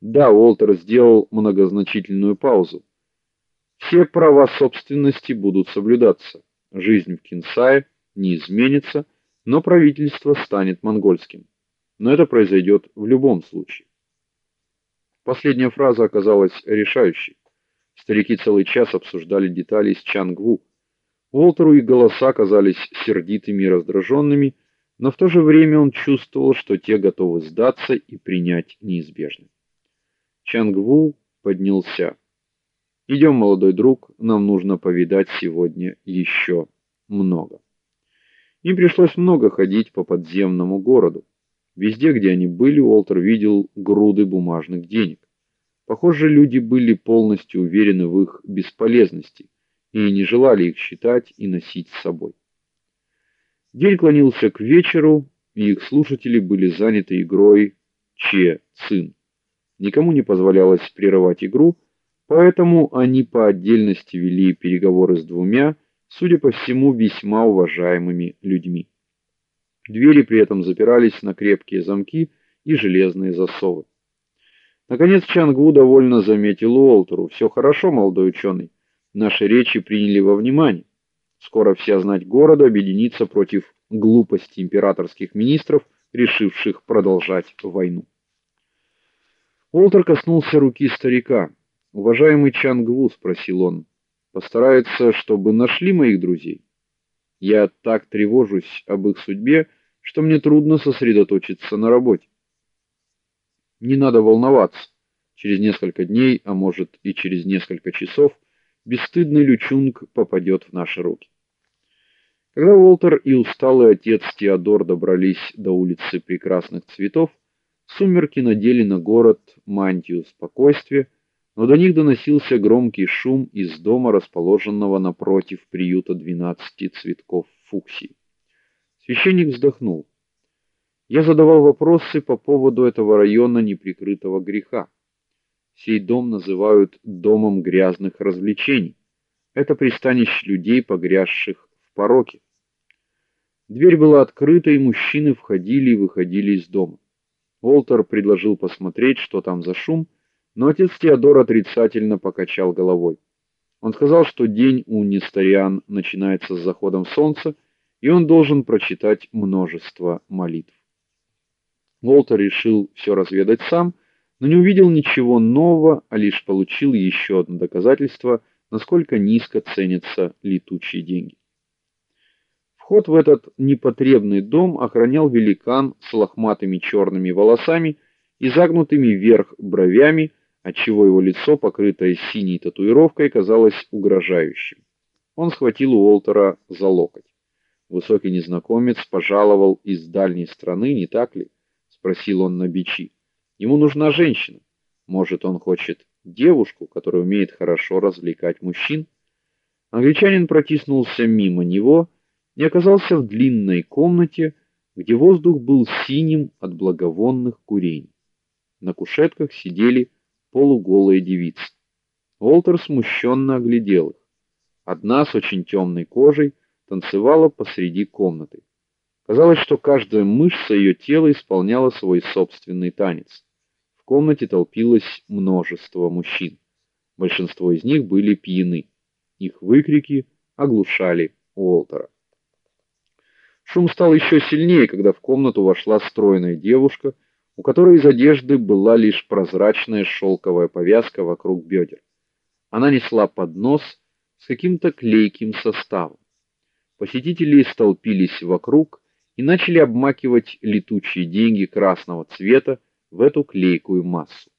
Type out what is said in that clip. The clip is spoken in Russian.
Да, Уолтер сделал многозначительную паузу. Все права собственности будут соблюдаться. Жизнь в Кинсае не изменится, но правительство станет монгольским. Но это произойдет в любом случае. Последняя фраза оказалась решающей. Старики целый час обсуждали детали с Чангву. Уолтеру их голоса казались сердитыми и раздраженными, но в то же время он чувствовал, что те готовы сдаться и принять неизбежное. Чангву поднялся. «Идем, молодой друг, нам нужно повидать сегодня еще много. Им пришлось много ходить по подземному городу. Везде, где они были, Уолтер видел груды бумажных денег. Похоже, люди были полностью уверены в их бесполезности и не желали их считать и носить с собой. День клонился к вечеру, и их слушатели были заняты игрой Че Цин. Никому не позволялось прерывать игру, поэтому они по отдельности вели переговоры с двумя, судя по всему, весьма уважаемыми людьми. Двери при этом запирались на крепкие замки и железные засовы. Наконец Чангу довольно заметил Уолтеру: "Все хорошо, молодой ученый. Наши речи приняли во внимание. Скоро вся знать города объединится против глупости императорских министров, решивших продолжать войну". Уолтер коснулся руки старика. "Уважаемый Чангву", спросил он, "постарается, чтобы нашли моих друзей. Я так тревожусь об их судьбе, что мне трудно сосредоточиться на работе. Не надо волноваться. Через несколько дней, а может и через несколько часов, бесстыдный Лючунг попадет в наши руки. Когда Уолтер и усталый отец Теодор добрались до улицы Прекрасных цветов, Сумерки надели на город мантию спокойствия, но до них доносился громкий шум из дома, расположенного напротив приюта двенадцати цветков фуксии. Священник вздохнул. Я задавал вопросы по поводу этого района неприкрытого греха. Сей дом называют домом грязных развлечений. Это пристанище людей, погрязших в пороке. Дверь была открыта, и мужчины входили и выходили из дома. Волтер предложил посмотреть, что там за шум, но отец Теодор отрицательно покачал головой. Он сказал, что день у Несториан начинается с заходом солнца, и он должен прочитать множество молитв. Волтер решил все разведать сам, но не увидел ничего нового, а лишь получил еще одно доказательство, насколько низко ценятся летучие деньги. Вход в этот непотребный дом охранял великан с лохматыми черными волосами и загнутыми вверх бровями, отчего его лицо, покрытое синей татуировкой, казалось угрожающим. Он схватил Уолтера за локоть. Высокий незнакомец пожаловал из дальней страны, не так ли? спросил он на бичи. Ему нужна женщина. Может, он хочет девушку, которая умеет хорошо развлекать мужчин? Англичанин протиснулся мимо него и оказался в длинной комнате, где воздух был синим от благовонных курений. На кушетках сидели полуголые девицы. Уолтер смущенно оглядел их. Одна с очень темной кожей танцевала посреди комнаты. Казалось, что каждая мышца ее тела исполняла свой собственный танец. В комнате толпилось множество мужчин. Большинство из них были пьяны. Их выкрики оглушали Уолтера. Шум стал еще сильнее, когда в комнату вошла стройная девушка, у которой из одежды была лишь прозрачная шелковая повязка вокруг бедер. Она несла поднос с каким-то клейким составом. Посетители столпились вокруг и начали обмакивать летучие деньги красного цвета в эту клейкую массу.